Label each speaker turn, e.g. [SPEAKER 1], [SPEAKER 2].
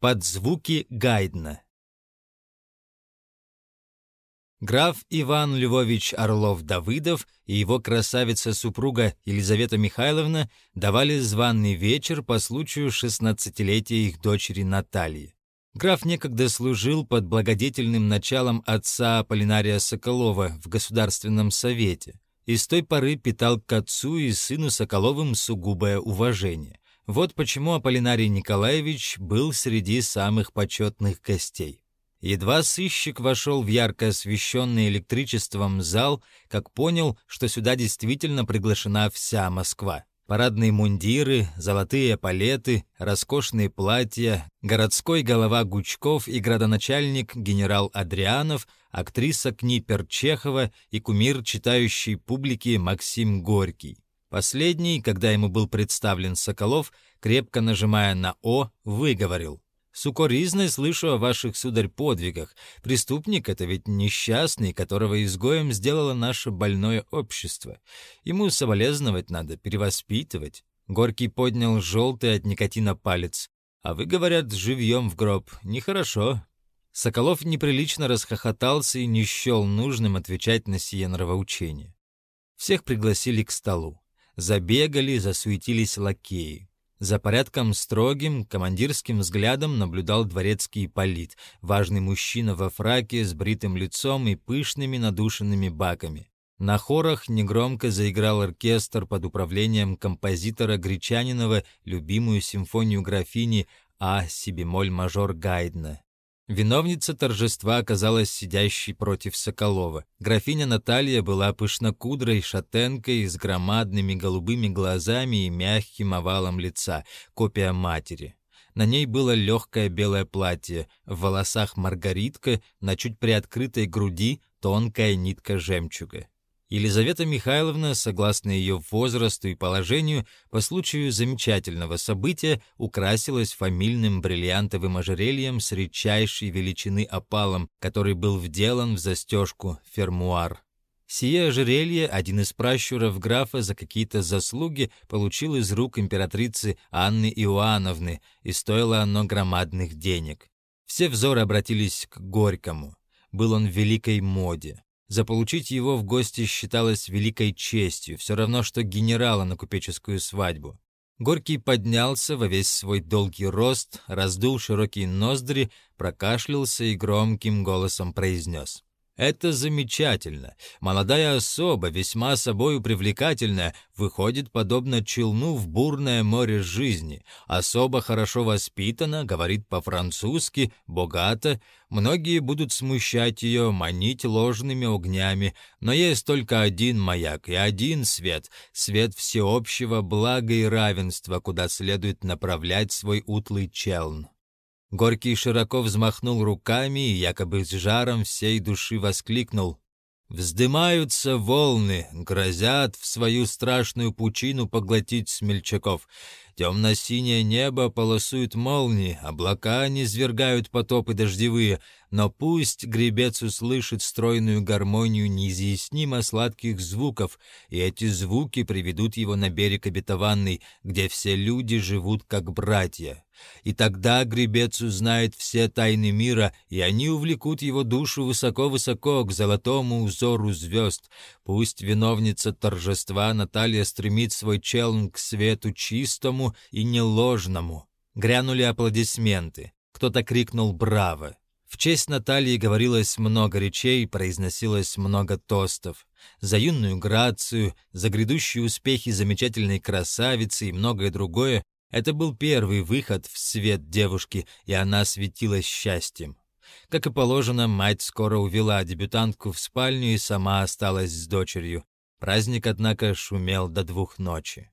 [SPEAKER 1] Под звуки Гайдна. Граф Иван Львович Орлов-Давыдов и его красавица-супруга Елизавета Михайловна давали званый вечер по случаю шестнадцатилетия их дочери Натальи. Граф некогда служил под благодетельным началом отца Полинария Соколова в Государственном совете и с той поры питал к отцу и сыну Соколовым сугубое уважение. Вот почему Аполлинарий Николаевич был среди самых почетных гостей. Едва сыщик вошел в ярко освещенный электричеством зал, как понял, что сюда действительно приглашена вся Москва. Парадные мундиры, золотые палеты, роскошные платья, городской голова Гучков и градоначальник генерал Адрианов, актриса Книпер Чехова и кумир читающей публики Максим Горький. Последний, когда ему был представлен Соколов, крепко нажимая на «О», выговорил. «С укоризной слышу о ваших, сударь, подвигах. Преступник — это ведь несчастный, которого изгоем сделало наше больное общество. Ему соболезновать надо, перевоспитывать». Горький поднял желтый от никотина палец. «А вы, говорят, живьем в гроб. Нехорошо». Соколов неприлично расхохотался и не счел нужным отвечать на сие нравоучение. Всех пригласили к столу. Забегали, засуетились лакеи. За порядком строгим, командирским взглядом наблюдал дворецкий полит, важный мужчина во фраке с бритым лицом и пышными надушенными баками. На хорах негромко заиграл оркестр под управлением композитора Гречанинова любимую симфонию графини А. Сибемоль-мажор Гайдна. Виновница торжества оказалась сидящей против Соколова. Графиня Наталья была пышнокудрой шатенкой с громадными голубыми глазами и мягким овалом лица, копия матери. На ней было легкое белое платье, в волосах маргаритка, на чуть приоткрытой груди тонкая нитка жемчуга. Елизавета Михайловна, согласно ее возрасту и положению, по случаю замечательного события украсилась фамильным бриллиантовым ожерельем с редчайшей величины опалом, который был вделан в застежку фермуар. Сие ожерелье один из пращуров графа за какие-то заслуги получил из рук императрицы Анны Иоанновны, и стоило оно громадных денег. Все взоры обратились к Горькому. Был он в великой моде. Заполучить его в гости считалось великой честью, все равно, что генерала на купеческую свадьбу. Горький поднялся во весь свой долгий рост, раздул широкие ноздри, прокашлялся и громким голосом произнес. Это замечательно. Молодая особа, весьма собою привлекательная, выходит подобно челну в бурное море жизни. Особо хорошо воспитана, говорит по-французски, богата. Многие будут смущать ее, манить ложными огнями. Но есть только один маяк и один свет, свет всеобщего блага и равенства, куда следует направлять свой утлый челн. Горький широко взмахнул руками и якобы с жаром всей души воскликнул. Вздымаются волны, грозят в свою страшную пучину поглотить смельчаков. Темно-синее небо полосует молнии, облака низвергают потопы дождевые, но пусть гребец услышит стройную гармонию неизъяснимо сладких звуков, и эти звуки приведут его на берег обетованный, где все люди живут как братья. И тогда гребец узнает все тайны мира, и они увлекут его душу высоко-высоко к золотому узору звезд. Пусть виновница торжества Наталья стремит свой челн к свету чистому и неложному. Грянули аплодисменты. Кто-то крикнул «Браво!». В честь Натальи говорилось много речей, произносилось много тостов. За юную грацию, за грядущие успехи замечательной красавицы и многое другое это был первый выход в свет девушки, и она светилась счастьем. Как и положено, мать скоро увела дебютантку в спальню и сама осталась с дочерью. Праздник, однако, шумел до двух ночи.